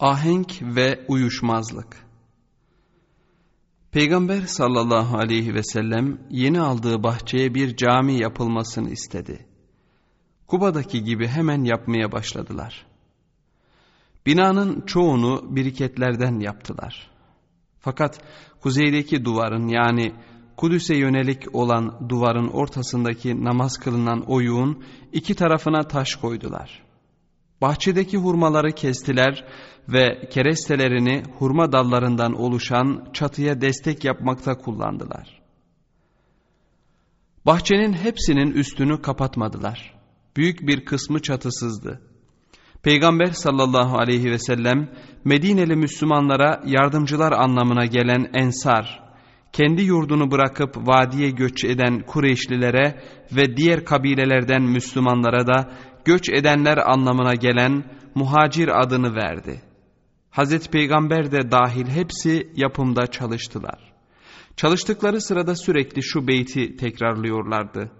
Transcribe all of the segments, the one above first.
Ahenk ve uyuşmazlık Peygamber sallallahu aleyhi ve sellem yeni aldığı bahçeye bir cami yapılmasını istedi. Kuba'daki gibi hemen yapmaya başladılar. Binanın çoğunu biriketlerden yaptılar. Fakat kuzeydeki duvarın yani Kudüs'e yönelik olan duvarın ortasındaki namaz kılınan oyuğun iki tarafına taş koydular. Bahçedeki hurmaları kestiler ve kerestelerini hurma dallarından oluşan çatıya destek yapmakta kullandılar. Bahçenin hepsinin üstünü kapatmadılar. Büyük bir kısmı çatısızdı. Peygamber sallallahu aleyhi ve sellem Medineli Müslümanlara yardımcılar anlamına gelen ensar, kendi yurdunu bırakıp vadiye göç eden Kureyşlilere ve diğer kabilelerden Müslümanlara da göç edenler anlamına gelen muhacir adını verdi. Hazreti Peygamber de dahil hepsi yapımda çalıştılar. Çalıştıkları sırada sürekli şu beyti tekrarlıyorlardı.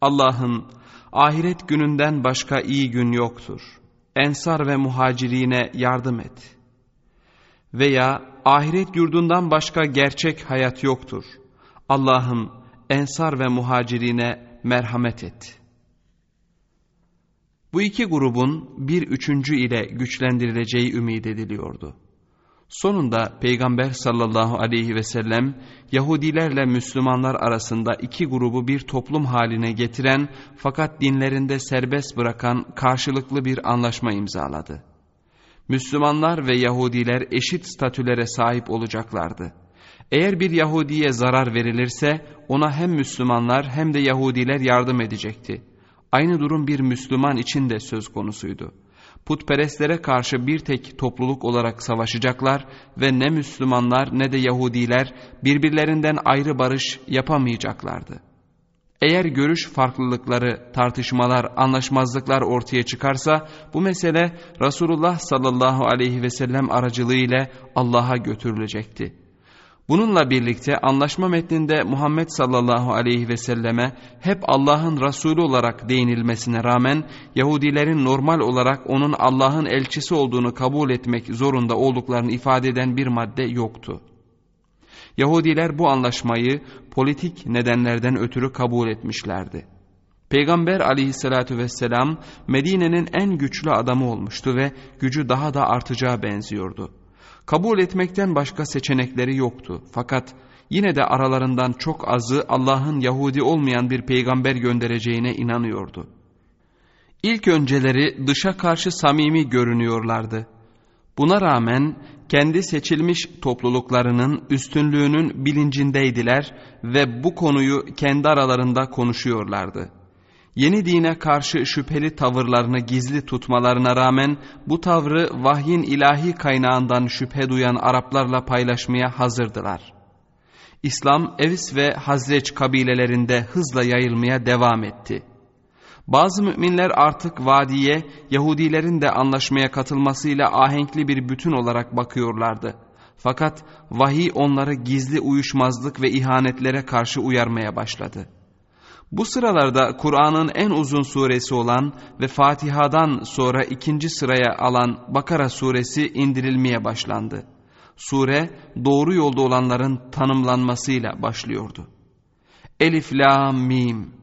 Allah'ın ahiret gününden başka iyi gün yoktur. Ensar ve muhacirine yardım et. Veya ahiret yurdundan başka gerçek hayat yoktur. Allah'ım ensar ve muhacirine merhamet et.'' Bu iki grubun bir üçüncü ile güçlendirileceği ümit ediliyordu. Sonunda Peygamber sallallahu aleyhi ve sellem Yahudilerle Müslümanlar arasında iki grubu bir toplum haline getiren fakat dinlerinde serbest bırakan karşılıklı bir anlaşma imzaladı. Müslümanlar ve Yahudiler eşit statülere sahip olacaklardı. Eğer bir Yahudiye zarar verilirse ona hem Müslümanlar hem de Yahudiler yardım edecekti. Aynı durum bir Müslüman için de söz konusuydu. Putperestlere karşı bir tek topluluk olarak savaşacaklar ve ne Müslümanlar ne de Yahudiler birbirlerinden ayrı barış yapamayacaklardı. Eğer görüş farklılıkları, tartışmalar, anlaşmazlıklar ortaya çıkarsa bu mesele Resulullah sallallahu aleyhi ve sellem aracılığıyla Allah'a götürülecekti. Bununla birlikte anlaşma metninde Muhammed sallallahu aleyhi ve selleme hep Allah'ın Resulü olarak değinilmesine rağmen Yahudilerin normal olarak onun Allah'ın elçisi olduğunu kabul etmek zorunda olduklarını ifade eden bir madde yoktu. Yahudiler bu anlaşmayı politik nedenlerden ötürü kabul etmişlerdi. Peygamber aleyhissalatü vesselam Medine'nin en güçlü adamı olmuştu ve gücü daha da artacağı benziyordu. Kabul etmekten başka seçenekleri yoktu. Fakat yine de aralarından çok azı Allah'ın Yahudi olmayan bir peygamber göndereceğine inanıyordu. İlk önceleri dışa karşı samimi görünüyorlardı. Buna rağmen kendi seçilmiş topluluklarının üstünlüğünün bilincindeydiler ve bu konuyu kendi aralarında konuşuyorlardı. Yeni dine karşı şüpheli tavırlarını gizli tutmalarına rağmen bu tavrı vahyin ilahi kaynağından şüphe duyan Araplarla paylaşmaya hazırdılar. İslam Evs ve Hazreç kabilelerinde hızla yayılmaya devam etti. Bazı müminler artık vadiye Yahudilerin de anlaşmaya katılmasıyla ahenkli bir bütün olarak bakıyorlardı. Fakat vahiy onları gizli uyuşmazlık ve ihanetlere karşı uyarmaya başladı.'' Bu sıralarda Kur'an'ın en uzun suresi olan ve Fatiha'dan sonra ikinci sıraya alan Bakara suresi indirilmeye başlandı. Sure doğru yolda olanların tanımlanmasıyla başlıyordu. Elif, La, Mim.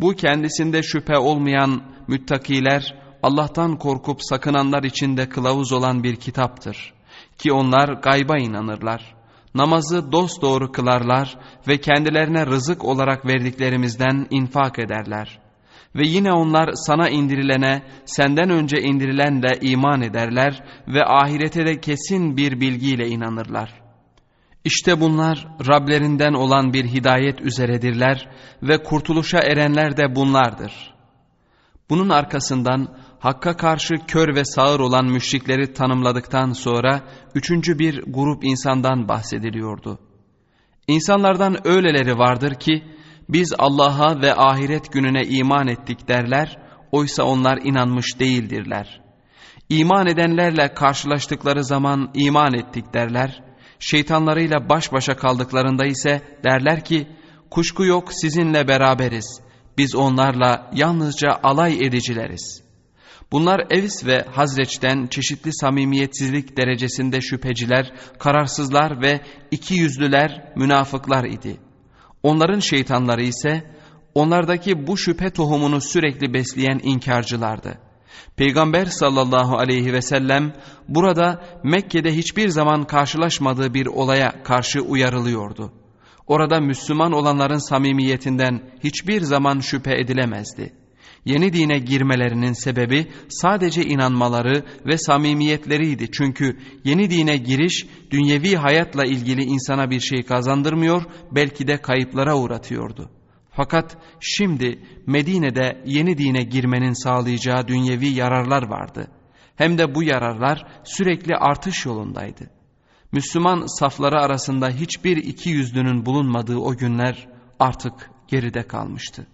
Bu kendisinde şüphe olmayan müttakiler, Allah'tan korkup sakınanlar içinde kılavuz olan bir kitaptır. Ki onlar gayba inanırlar namazı dosdoğru kılarlar ve kendilerine rızık olarak verdiklerimizden infak ederler. Ve yine onlar sana indirilene, senden önce indirilenle iman ederler ve ahirete de kesin bir bilgiyle inanırlar. İşte bunlar Rablerinden olan bir hidayet üzeredirler ve kurtuluşa erenler de bunlardır. Bunun arkasından Hakk'a karşı kör ve sağır olan müşrikleri tanımladıktan sonra üçüncü bir grup insandan bahsediliyordu. İnsanlardan öyleleri vardır ki biz Allah'a ve ahiret gününe iman ettik derler, oysa onlar inanmış değildirler. İman edenlerle karşılaştıkları zaman iman ettik derler, şeytanlarıyla baş başa kaldıklarında ise derler ki kuşku yok sizinle beraberiz, biz onlarla yalnızca alay edicileriz.'' Bunlar Evs ve Hazreç'ten çeşitli samimiyetsizlik derecesinde şüpheciler, kararsızlar ve iki yüzlüler, münafıklar idi. Onların şeytanları ise onlardaki bu şüphe tohumunu sürekli besleyen inkarcılardı. Peygamber sallallahu aleyhi ve sellem burada Mekke'de hiçbir zaman karşılaşmadığı bir olaya karşı uyarılıyordu. Orada Müslüman olanların samimiyetinden hiçbir zaman şüphe edilemezdi. Yeni dine girmelerinin sebebi sadece inanmaları ve samimiyetleriydi. Çünkü yeni dine giriş dünyevi hayatla ilgili insana bir şey kazandırmıyor, belki de kayıplara uğratıyordu. Fakat şimdi Medine'de yeni dine girmenin sağlayacağı dünyevi yararlar vardı. Hem de bu yararlar sürekli artış yolundaydı. Müslüman safları arasında hiçbir iki yüzlünün bulunmadığı o günler artık geride kalmıştı.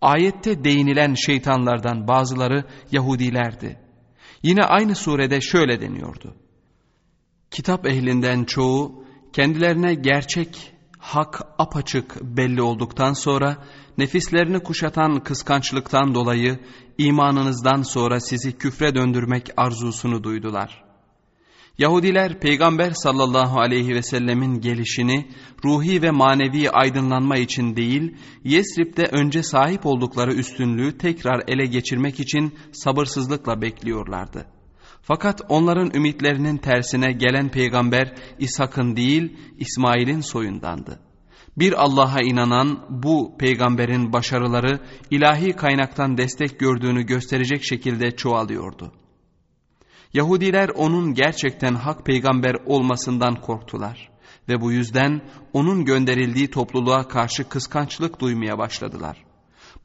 Ayette değinilen şeytanlardan bazıları Yahudilerdi. Yine aynı surede şöyle deniyordu. Kitap ehlinden çoğu kendilerine gerçek, hak apaçık belli olduktan sonra nefislerini kuşatan kıskançlıktan dolayı imanınızdan sonra sizi küfre döndürmek arzusunu duydular.'' Yahudiler Peygamber sallallahu aleyhi ve sellemin gelişini ruhi ve manevi aydınlanma için değil, Yesrib'de önce sahip oldukları üstünlüğü tekrar ele geçirmek için sabırsızlıkla bekliyorlardı. Fakat onların ümitlerinin tersine gelen peygamber İshak'ın değil İsmail'in soyundandı. Bir Allah'a inanan bu peygamberin başarıları ilahi kaynaktan destek gördüğünü gösterecek şekilde çoğalıyordu. Yahudiler onun gerçekten hak peygamber olmasından korktular ve bu yüzden onun gönderildiği topluluğa karşı kıskançlık duymaya başladılar.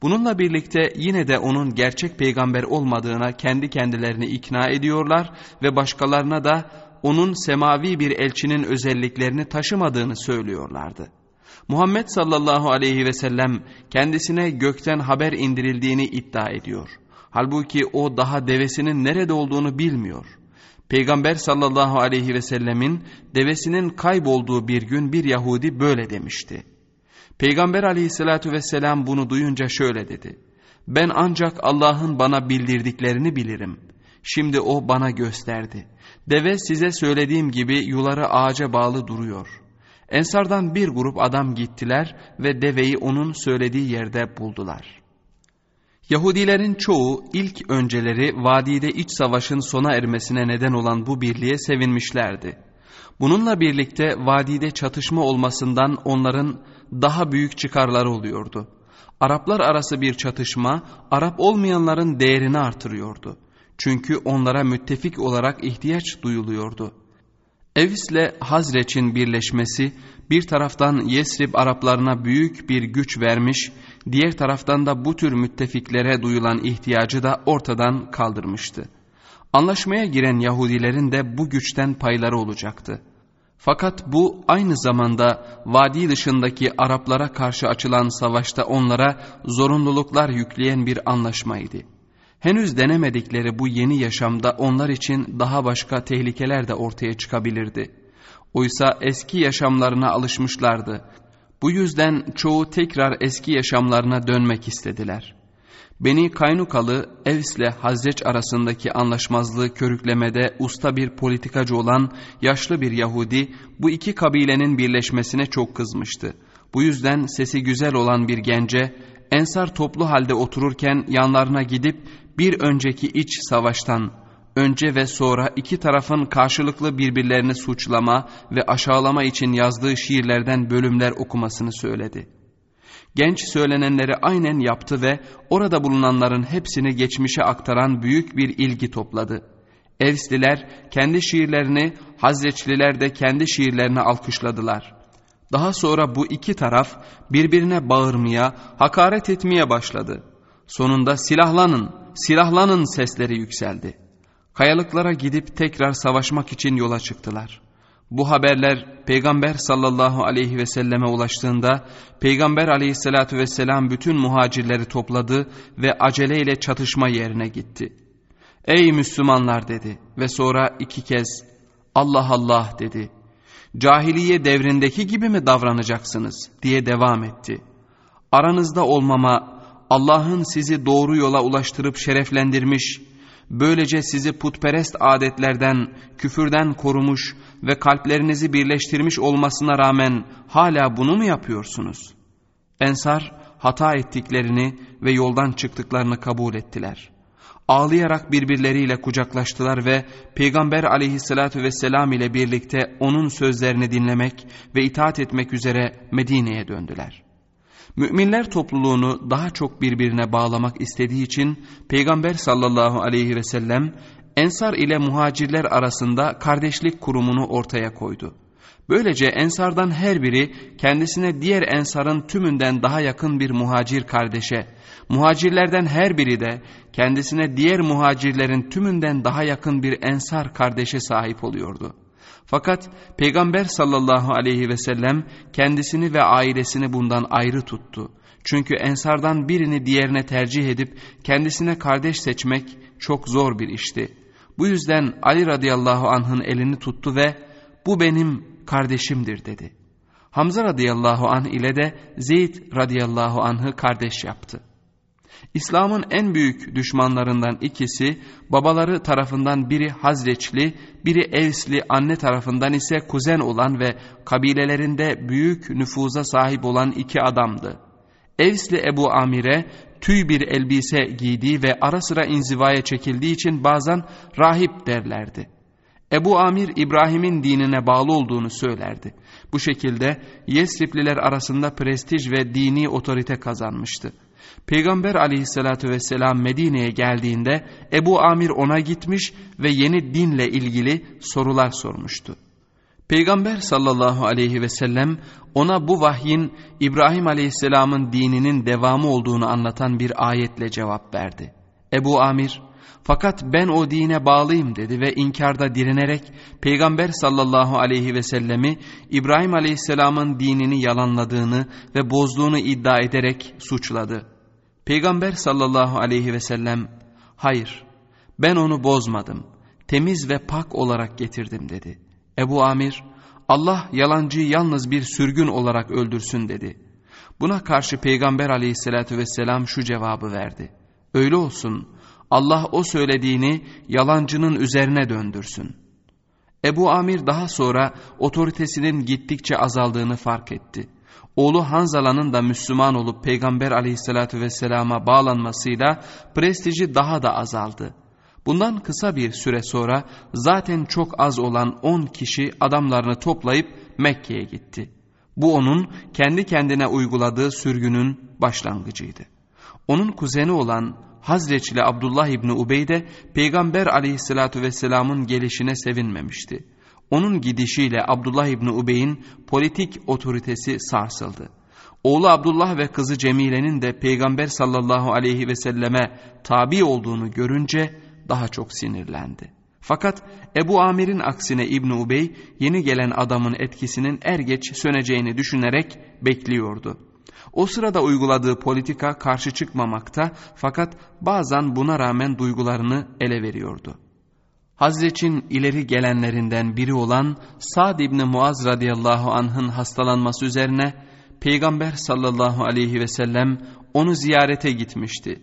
Bununla birlikte yine de onun gerçek peygamber olmadığına kendi kendilerini ikna ediyorlar ve başkalarına da onun semavi bir elçinin özelliklerini taşımadığını söylüyorlardı. Muhammed sallallahu aleyhi ve sellem kendisine gökten haber indirildiğini iddia ediyor. Halbuki o daha devesinin nerede olduğunu bilmiyor. Peygamber sallallahu aleyhi ve sellemin devesinin kaybolduğu bir gün bir Yahudi böyle demişti. Peygamber aleyhissalatü vesselam bunu duyunca şöyle dedi. Ben ancak Allah'ın bana bildirdiklerini bilirim. Şimdi o bana gösterdi. Deve size söylediğim gibi yuları ağaca bağlı duruyor. Ensardan bir grup adam gittiler ve deveyi onun söylediği yerde buldular.'' Yahudilerin çoğu ilk önceleri vadide iç savaşın sona ermesine neden olan bu birliğe sevinmişlerdi. Bununla birlikte vadide çatışma olmasından onların daha büyük çıkarları oluyordu. Araplar arası bir çatışma Arap olmayanların değerini artırıyordu. Çünkü onlara müttefik olarak ihtiyaç duyuluyordu. Evs ile Hazreç'in birleşmesi bir taraftan Yesrib Araplarına büyük bir güç vermiş, diğer taraftan da bu tür müttefiklere duyulan ihtiyacı da ortadan kaldırmıştı. Anlaşmaya giren Yahudilerin de bu güçten payları olacaktı. Fakat bu aynı zamanda vadi dışındaki Araplara karşı açılan savaşta onlara zorunluluklar yükleyen bir anlaşmaydı. Henüz denemedikleri bu yeni yaşamda onlar için daha başka tehlikeler de ortaya çıkabilirdi. Oysa eski yaşamlarına alışmışlardı. Bu yüzden çoğu tekrar eski yaşamlarına dönmek istediler. Beni Kaynukalı Evs ile Hazreç arasındaki anlaşmazlığı körüklemede usta bir politikacı olan yaşlı bir Yahudi bu iki kabilenin birleşmesine çok kızmıştı. Bu yüzden sesi güzel olan bir gence Ensar toplu halde otururken yanlarına gidip bir önceki iç savaştan önce ve sonra iki tarafın karşılıklı birbirlerini suçlama ve aşağılama için yazdığı şiirlerden bölümler okumasını söyledi. Genç söylenenleri aynen yaptı ve orada bulunanların hepsini geçmişe aktaran büyük bir ilgi topladı. Evsliler kendi şiirlerini, Hazreçliler de kendi şiirlerini alkışladılar. Daha sonra bu iki taraf birbirine bağırmaya, hakaret etmeye başladı. Sonunda silahlanın, silahlanın sesleri yükseldi. Kayalıklara gidip tekrar savaşmak için yola çıktılar. Bu haberler Peygamber sallallahu aleyhi ve selleme ulaştığında Peygamber aleyhissalatü vesselam bütün muhacirleri topladı ve aceleyle çatışma yerine gitti. Ey Müslümanlar dedi ve sonra iki kez Allah Allah dedi. Cahiliye devrindeki gibi mi davranacaksınız diye devam etti. Aranızda olmama Allah'ın sizi doğru yola ulaştırıp şereflendirmiş Böylece sizi putperest adetlerden, küfürden korumuş ve kalplerinizi birleştirmiş olmasına rağmen hala bunu mu yapıyorsunuz? Ensar hata ettiklerini ve yoldan çıktıklarını kabul ettiler. Ağlayarak birbirleriyle kucaklaştılar ve Peygamber aleyhissalatü vesselam ile birlikte onun sözlerini dinlemek ve itaat etmek üzere Medine'ye döndüler. Müminler topluluğunu daha çok birbirine bağlamak istediği için Peygamber sallallahu aleyhi ve sellem Ensar ile muhacirler arasında kardeşlik kurumunu ortaya koydu. Böylece Ensardan her biri kendisine diğer Ensar'ın tümünden daha yakın bir muhacir kardeşe, muhacirlerden her biri de kendisine diğer muhacirlerin tümünden daha yakın bir Ensar kardeşe sahip oluyordu. Fakat Peygamber sallallahu aleyhi ve sellem kendisini ve ailesini bundan ayrı tuttu. Çünkü ensardan birini diğerine tercih edip kendisine kardeş seçmek çok zor bir işti. Bu yüzden Ali radıyallahu anh'ın elini tuttu ve bu benim kardeşimdir dedi. Hamza radıyallahu anh ile de Zeyd radıyallahu anh'ı kardeş yaptı. İslam'ın en büyük düşmanlarından ikisi babaları tarafından biri Hazreçli, biri Evsli anne tarafından ise kuzen olan ve kabilelerinde büyük nüfuza sahip olan iki adamdı. Evsli Ebu Amir'e tüy bir elbise giydiği ve ara sıra inzivaya çekildiği için bazen rahip derlerdi. Ebu Amir İbrahim'in dinine bağlı olduğunu söylerdi. Bu şekilde Yesripliler arasında prestij ve dini otorite kazanmıştı. Peygamber aleyhissalatü vesselam Medine'ye geldiğinde Ebu Amir ona gitmiş ve yeni dinle ilgili sorular sormuştu. Peygamber sallallahu aleyhi ve sellem ona bu vahyin İbrahim aleyhisselamın dininin devamı olduğunu anlatan bir ayetle cevap verdi. Ebu Amir fakat ben o dine bağlıyım dedi ve inkarda direnerek Peygamber sallallahu aleyhi ve sellemi İbrahim aleyhisselamın dinini yalanladığını ve bozduğunu iddia ederek suçladı. Peygamber sallallahu aleyhi ve sellem hayır ben onu bozmadım temiz ve pak olarak getirdim dedi. Ebu Amir Allah yalancıyı yalnız bir sürgün olarak öldürsün dedi. Buna karşı Peygamber aleyhissalatü vesselam şu cevabı verdi. Öyle olsun Allah o söylediğini yalancının üzerine döndürsün. Ebu Amir daha sonra otoritesinin gittikçe azaldığını fark etti. Oğlu Hanzala'nın da Müslüman olup Peygamber aleyhissalatü vesselama bağlanmasıyla prestiji daha da azaldı. Bundan kısa bir süre sonra zaten çok az olan on kişi adamlarını toplayıp Mekke'ye gitti. Bu onun kendi kendine uyguladığı sürgünün başlangıcıydı. Onun kuzeni olan Hazreçli Abdullah İbni Ubey de Peygamber aleyhissalatü vesselamın gelişine sevinmemişti. Onun gidişiyle Abdullah İbni Ubey'in politik otoritesi sarsıldı. Oğlu Abdullah ve kızı Cemile'nin de Peygamber sallallahu aleyhi ve selleme tabi olduğunu görünce daha çok sinirlendi. Fakat Ebu Amir'in aksine İbn Ubey yeni gelen adamın etkisinin er geç söneceğini düşünerek bekliyordu. O sırada uyguladığı politika karşı çıkmamakta fakat bazen buna rağmen duygularını ele veriyordu. Hazreç'in ileri gelenlerinden biri olan Sa'd İbni Muaz radıyallahu anh'ın hastalanması üzerine Peygamber sallallahu aleyhi ve sellem onu ziyarete gitmişti.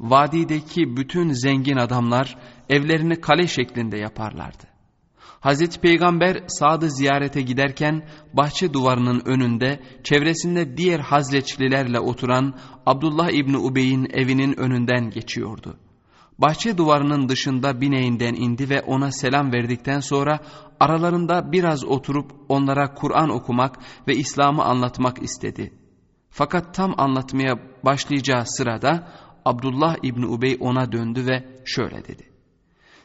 Vadideki bütün zengin adamlar evlerini kale şeklinde yaparlardı. Hazreti Peygamber Sad'ı ziyarete giderken bahçe duvarının önünde çevresinde diğer Hazreçlilerle oturan Abdullah İbni Ubey'in evinin önünden geçiyordu. Bahçe duvarının dışında bineğinden indi ve ona selam verdikten sonra aralarında biraz oturup onlara Kur'an okumak ve İslam'ı anlatmak istedi. Fakat tam anlatmaya başlayacağı sırada Abdullah İbni Ubey ona döndü ve şöyle dedi.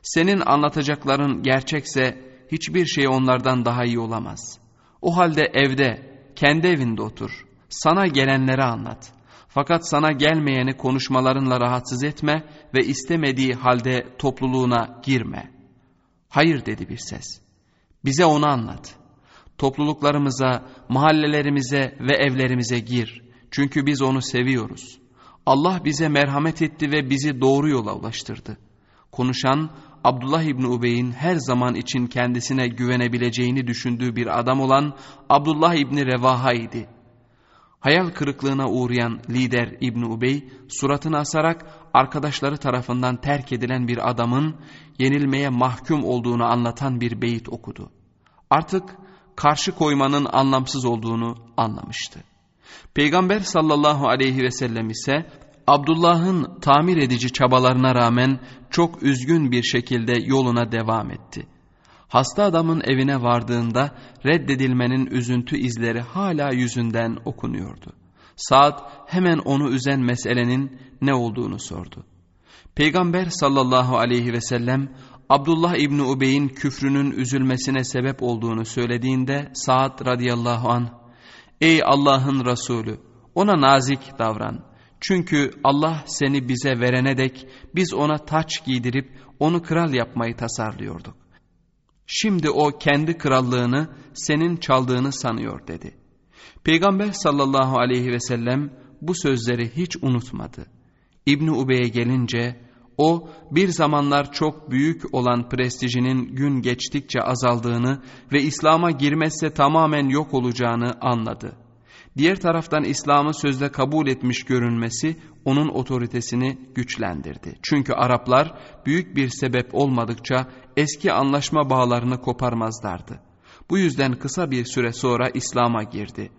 Senin anlatacakların gerçekse hiçbir şey onlardan daha iyi olamaz. O halde evde, kendi evinde otur. Sana gelenleri anlat. Fakat sana gelmeyeni konuşmalarınla rahatsız etme ve istemediği halde topluluğuna girme. Hayır dedi bir ses. Bize onu anlat. Topluluklarımıza, mahallelerimize ve evlerimize gir. Çünkü biz onu seviyoruz. Allah bize merhamet etti ve bizi doğru yola ulaştırdı. Konuşan Abdullah İbni Ubey'in her zaman için kendisine güvenebileceğini düşündüğü bir adam olan Abdullah İbni Revaha idi. Hayal kırıklığına uğrayan lider İbn Ubey suratını asarak arkadaşları tarafından terk edilen bir adamın yenilmeye mahkum olduğunu anlatan bir beyit okudu. Artık karşı koymanın anlamsız olduğunu anlamıştı. Peygamber sallallahu aleyhi ve sellem ise Abdullah'ın tamir edici çabalarına rağmen çok üzgün bir şekilde yoluna devam etti. Hasta adamın evine vardığında reddedilmenin üzüntü izleri hala yüzünden okunuyordu. Saat hemen onu üzen meselenin ne olduğunu sordu. Peygamber sallallahu aleyhi ve sellem Abdullah İbni Ubey'in küfrünün üzülmesine sebep olduğunu söylediğinde Saad radıyallahu an Ey Allah'ın Resulü ona nazik davran. Çünkü Allah seni bize verene dek biz ona taç giydirip onu kral yapmayı tasarlıyorduk. Şimdi o kendi krallığını senin çaldığını sanıyor dedi. Peygamber sallallahu aleyhi ve sellem bu sözleri hiç unutmadı. İbni Ubey'e gelince o bir zamanlar çok büyük olan prestijinin gün geçtikçe azaldığını ve İslam'a girmezse tamamen yok olacağını anladı. Diğer taraftan İslam'ı sözde kabul etmiş görünmesi onun otoritesini güçlendirdi. Çünkü Araplar büyük bir sebep olmadıkça eski anlaşma bağlarını koparmazlardı. Bu yüzden kısa bir süre sonra İslam'a girdi.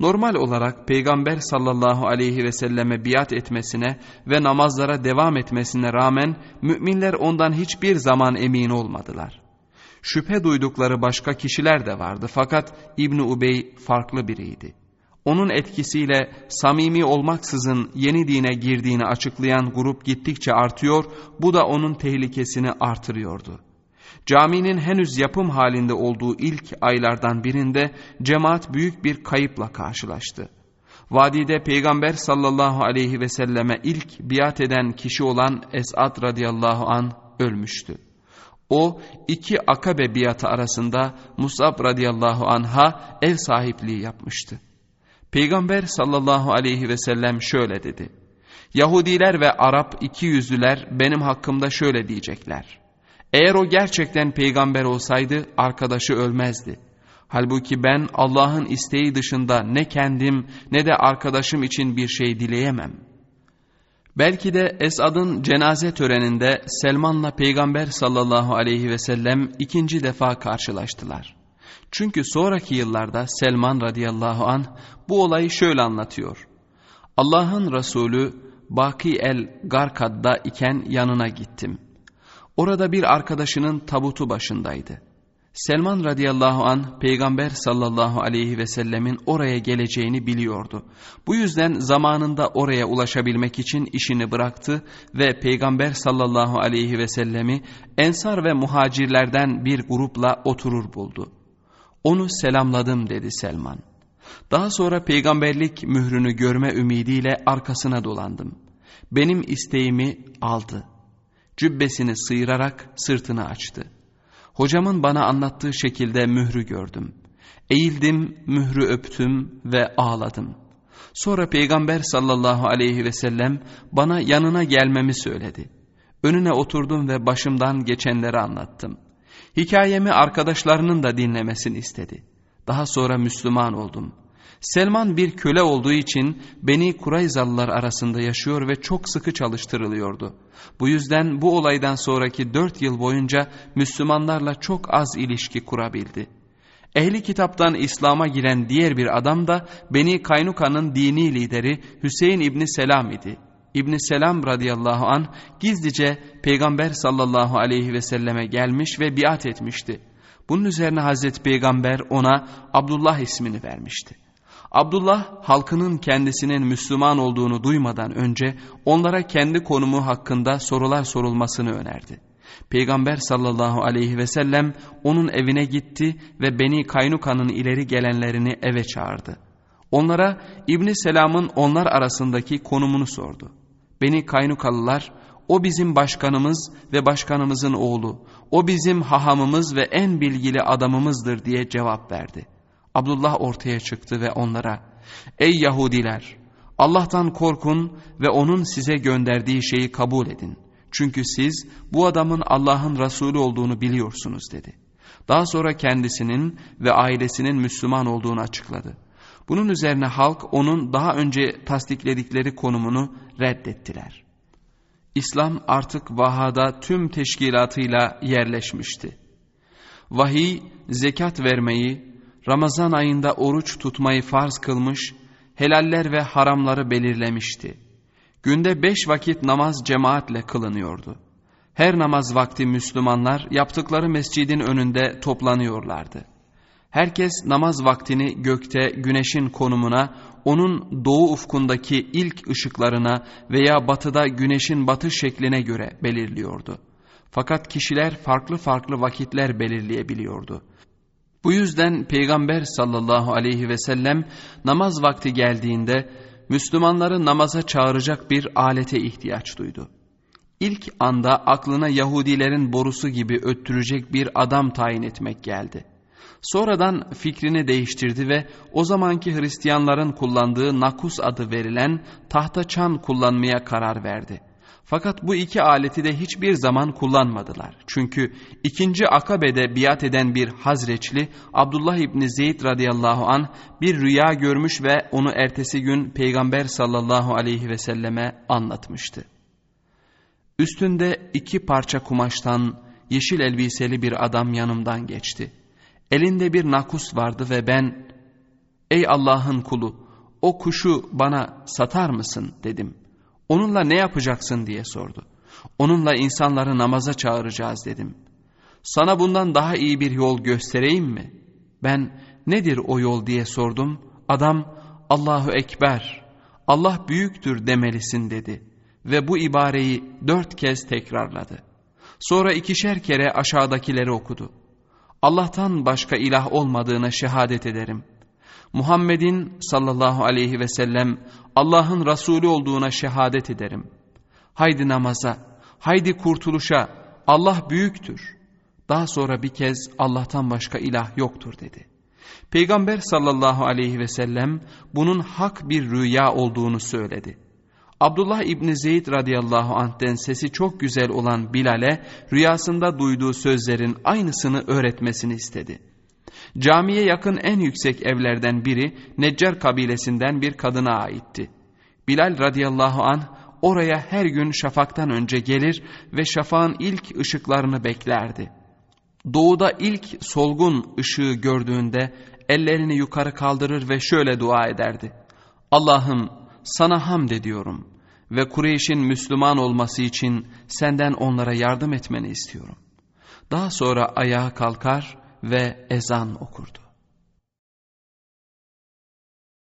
Normal olarak Peygamber sallallahu aleyhi ve selleme biat etmesine ve namazlara devam etmesine rağmen müminler ondan hiçbir zaman emin olmadılar. Şüphe duydukları başka kişiler de vardı fakat İbni Ubey farklı biriydi. Onun etkisiyle samimi olmaksızın yeni dine girdiğini açıklayan grup gittikçe artıyor, bu da onun tehlikesini artırıyordu. Caminin henüz yapım halinde olduğu ilk aylardan birinde cemaat büyük bir kayıpla karşılaştı. Vadide Peygamber sallallahu aleyhi ve selleme ilk biat eden kişi olan Esad radıyallahu an ölmüştü. O iki akabe biatı arasında Musab radıyallahu anha ev sahipliği yapmıştı. Peygamber sallallahu aleyhi ve sellem şöyle dedi. Yahudiler ve Arap iki yüzlüler benim hakkımda şöyle diyecekler. Eğer o gerçekten peygamber olsaydı arkadaşı ölmezdi. Halbuki ben Allah'ın isteği dışında ne kendim ne de arkadaşım için bir şey dileyemem. Belki de Esad'ın cenaze töreninde Selman'la Peygamber sallallahu aleyhi ve sellem ikinci defa karşılaştılar. Çünkü sonraki yıllarda Selman radıyallahu an bu olayı şöyle anlatıyor. Allah'ın Resulü Baki el Garkad'da iken yanına gittim. Orada bir arkadaşının tabutu başındaydı. Selman radıyallahu an peygamber sallallahu aleyhi ve sellemin oraya geleceğini biliyordu. Bu yüzden zamanında oraya ulaşabilmek için işini bıraktı ve peygamber sallallahu aleyhi ve sellemi ensar ve muhacirlerden bir grupla oturur buldu. Onu selamladım dedi Selman. Daha sonra peygamberlik mührünü görme ümidiyle arkasına dolandım. Benim isteğimi aldı. Cübbesini sıyırarak sırtını açtı. Hocamın bana anlattığı şekilde mührü gördüm. Eğildim, mührü öptüm ve ağladım. Sonra Peygamber sallallahu aleyhi ve sellem bana yanına gelmemi söyledi. Önüne oturdum ve başımdan geçenleri anlattım. Hikayemi arkadaşlarının da dinlemesini istedi. Daha sonra Müslüman oldum. Selman bir köle olduğu için Beni Kurayzalılar arasında yaşıyor ve çok sıkı çalıştırılıyordu. Bu yüzden bu olaydan sonraki dört yıl boyunca Müslümanlarla çok az ilişki kurabildi. Ehli kitaptan İslam'a giren diğer bir adam da Beni Kaynuka'nın dini lideri Hüseyin İbni Selam idi. İbni Selam radıyallahu an gizlice Peygamber sallallahu aleyhi ve selleme gelmiş ve biat etmişti. Bunun üzerine Hazreti Peygamber ona Abdullah ismini vermişti. Abdullah halkının kendisinin Müslüman olduğunu duymadan önce onlara kendi konumu hakkında sorular sorulmasını önerdi. Peygamber sallallahu aleyhi ve sellem onun evine gitti ve Beni Kaynuka'nın ileri gelenlerini eve çağırdı. Onlara İbni Selam'ın onlar arasındaki konumunu sordu. Beni Kaynukalılar, o bizim başkanımız ve başkanımızın oğlu, o bizim hahamımız ve en bilgili adamımızdır diye cevap verdi. Abdullah ortaya çıktı ve onlara, ey Yahudiler, Allah'tan korkun ve onun size gönderdiği şeyi kabul edin. Çünkü siz bu adamın Allah'ın Resulü olduğunu biliyorsunuz dedi. Daha sonra kendisinin ve ailesinin Müslüman olduğunu açıkladı. Bunun üzerine halk onun daha önce tasdikledikleri konumunu reddettiler. İslam artık vahada tüm teşkilatıyla yerleşmişti. Vahiy, zekat vermeyi, Ramazan ayında oruç tutmayı farz kılmış, helaller ve haramları belirlemişti. Günde beş vakit namaz cemaatle kılınıyordu. Her namaz vakti Müslümanlar yaptıkları mescidin önünde toplanıyorlardı. Herkes namaz vaktini gökte güneşin konumuna, onun doğu ufkundaki ilk ışıklarına veya batıda güneşin batış şekline göre belirliyordu. Fakat kişiler farklı farklı vakitler belirleyebiliyordu. Bu yüzden Peygamber sallallahu aleyhi ve sellem namaz vakti geldiğinde Müslümanları namaza çağıracak bir alete ihtiyaç duydu. İlk anda aklına Yahudilerin borusu gibi öttürecek bir adam tayin etmek geldi. Sonradan fikrini değiştirdi ve o zamanki Hristiyanların kullandığı nakus adı verilen tahta çan kullanmaya karar verdi. Fakat bu iki aleti de hiçbir zaman kullanmadılar. Çünkü ikinci Akabe'de biat eden bir Hazreçli Abdullah İbni Zeyd radıyallahu an bir rüya görmüş ve onu ertesi gün Peygamber sallallahu aleyhi ve selleme anlatmıştı. Üstünde iki parça kumaştan yeşil elbiseli bir adam yanımdan geçti. Elinde bir nakus vardı ve ben ''Ey Allah'ın kulu o kuşu bana satar mısın?'' dedim. Onunla ne yapacaksın diye sordu. Onunla insanları namaza çağıracağız dedim. Sana bundan daha iyi bir yol göstereyim mi? Ben nedir o yol diye sordum. Adam Allahu Ekber, Allah büyüktür demelisin dedi. Ve bu ibareyi dört kez tekrarladı. Sonra ikişer kere aşağıdakileri okudu. Allah'tan başka ilah olmadığına şehadet ederim. Muhammed'in sallallahu aleyhi ve sellem Allah'ın Resulü olduğuna şehadet ederim. Haydi namaza, haydi kurtuluşa, Allah büyüktür. Daha sonra bir kez Allah'tan başka ilah yoktur dedi. Peygamber sallallahu aleyhi ve sellem bunun hak bir rüya olduğunu söyledi. Abdullah İbni Zeyd radıyallahu anh'ten sesi çok güzel olan Bilal'e rüyasında duyduğu sözlerin aynısını öğretmesini istedi. Camiye yakın en yüksek evlerden biri Neccar kabilesinden bir kadına aitti. Bilal radıyallahu anh oraya her gün şafaktan önce gelir ve şafağın ilk ışıklarını beklerdi. Doğuda ilk solgun ışığı gördüğünde ellerini yukarı kaldırır ve şöyle dua ederdi. Allah'ım sana hamd ediyorum ve Kureyş'in Müslüman olması için senden onlara yardım etmeni istiyorum. Daha sonra ayağa kalkar ve ezan okurdu.